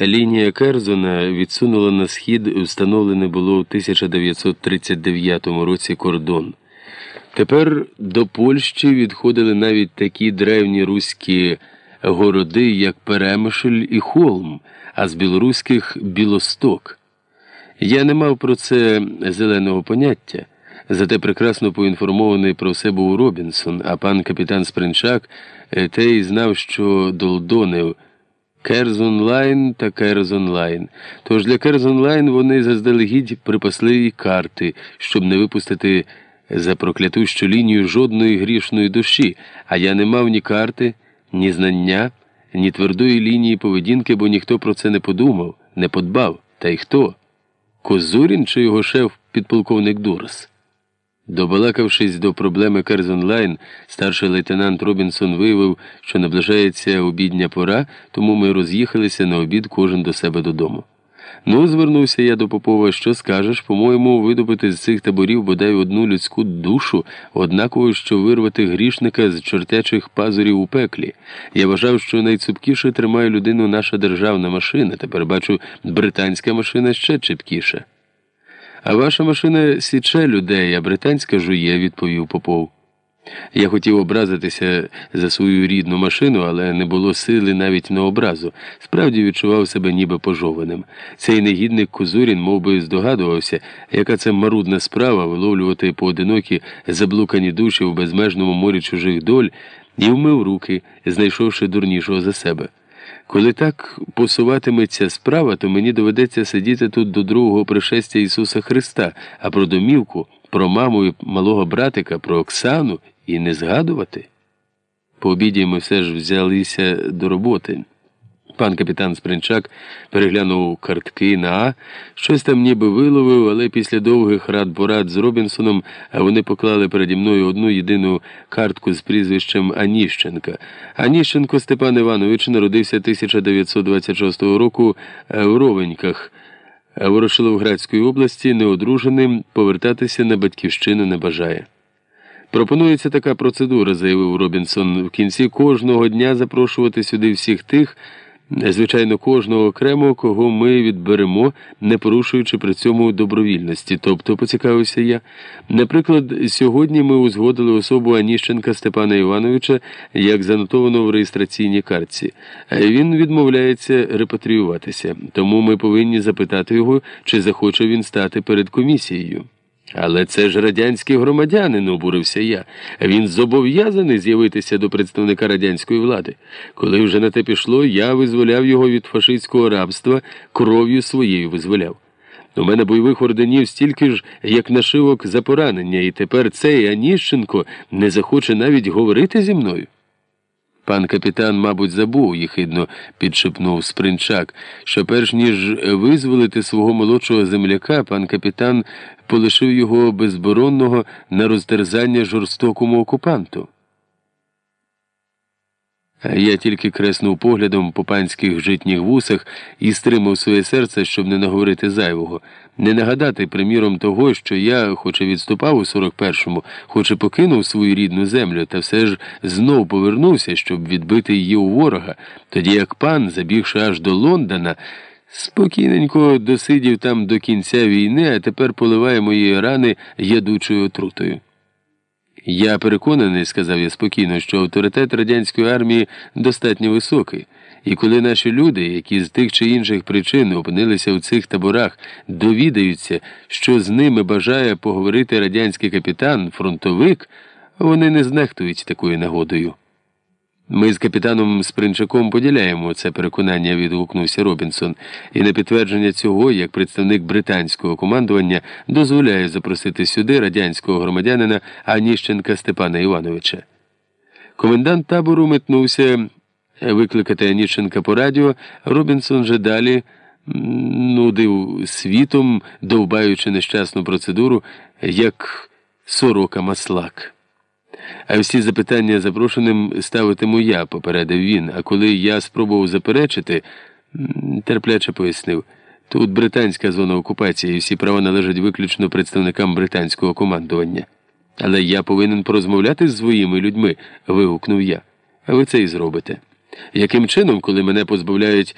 Лінія Керзона відсунула на схід встановлений було в 1939 році кордон. Тепер до Польщі відходили навіть такі древні руські городи, як Перемишль і Холм, а з білоруських Білосток. Я не мав про це зеленого поняття, зате прекрасно поінформований про все був Робінсон, а пан капітан Спринчак е, те й знав, що долдонив. Керзонлайн та Керзонлайн. Тож для Керзонлайн вони заздалегідь припасли і карти, щоб не випустити за проклятущу лінію жодної грішної душі, а я не мав ні карти, ні знання, ні твердої лінії поведінки, бо ніхто про це не подумав, не подбав. Та й хто? Козурін чи його шеф підполковник Дурас? Добалакавшись до проблеми Керзонлайн, старший лейтенант Робінсон виявив, що наближається обідня пора, тому ми роз'їхалися на обід кожен до себе додому. Ну, звернувся я до Попова, що скажеш, по-моєму, видобути з цих таборів бодай одну людську душу, однаково, що вирвати грішника з чортячих пазурів у пеклі. Я вважав, що найцупкіше тримає людину наша державна машина. Тепер бачу, британська машина ще чіпкіша. А ваша машина січе людей, а британська жує, відповів Попов. Я хотів образитися за свою рідну машину, але не було сили навіть на образу. Справді відчував себе ніби пожованим. Цей негідник Кузурін мов би, здогадувався, яка це марудна справа виловлювати поодинокі заблукані душі в безмежному морі чужих доль і вмив руки, знайшовши дурнішого за себе. Коли так посуватиметься справа, то мені доведеться сидіти тут до другого пришестя Ісуса Христа, а про домівку, про маму і малого братика, про Оксану і не згадувати. По обіді ми все ж взялися до роботи. Пан капітан Спринчак переглянув картки на А, щось там ніби виловив, але після довгих рад порад з Робінсоном вони поклали переді мною одну єдину картку з прізвищем Аніщенка. Аніщенко Степан Іванович народився 1926 року в Ровеньках Ворошиловградської області, неодруженим, повертатися на батьківщину не бажає. Пропонується така процедура, заявив Робінсон, в кінці кожного дня запрошувати сюди всіх тих. Звичайно, кожного окремо, кого ми відберемо, не порушуючи при цьому добровільності. Тобто, поцікавився я. Наприклад, сьогодні ми узгодили особу Аніщенка Степана Івановича, як занотовано в реєстраційній картці. Він відмовляється репатріюватися, тому ми повинні запитати його, чи захоче він стати перед комісією. Але це ж радянський громадянин, обурився я. Він зобов'язаний з'явитися до представника радянської влади. Коли вже на те пішло, я визволяв його від фашистського рабства, кров'ю своєю визволяв. У мене бойових орденів стільки ж, як нашивок за поранення, і тепер цей Аніщенко не захоче навіть говорити зі мною. Пан капітан, мабуть, забув, їхидно підшепнув Спринчак, що перш ніж визволити свого молодшого земляка, пан капітан полишив його безборонного на розтерзання жорстокому окупанту. Я тільки креснув поглядом по панських житніх вусах і стримав своє серце, щоб не наговорити зайвого, не нагадати, приміром, того, що я, хоч і відступав у 41-му, хоч і покинув свою рідну землю, та все ж знов повернувся, щоб відбити її у ворога, тоді як пан, забігши аж до Лондона, спокійненько досидів там до кінця війни, а тепер поливає мої рани ядучою отрутою. Я переконаний, сказав я спокійно, що авторитет радянської армії достатньо високий, і коли наші люди, які з тих чи інших причин опинилися в цих таборах, довідаються, що з ними бажає поговорити радянський капітан, фронтовик, вони не знехтують такою нагодою. Ми з капітаном Спринчаком поділяємо це переконання, відгукнувся Робінсон, і на підтвердження цього, як представник британського командування, дозволяє запросити сюди радянського громадянина Аніщенка Степана Івановича. Комендант табору метнувся викликати Аніщенка по радіо. Робінсон же далі нудив світом, довбаючи нещасну процедуру, як сорока маслак. А всі запитання запрошеним ставитиму я, попередив він. А коли я спробував заперечити, терпляче пояснив. Тут британська зона окупації, і всі права належать виключно представникам британського командування. Але я повинен порозмовляти з своїми людьми, вигукнув я. А ви це і зробите. Яким чином, коли мене позбавляють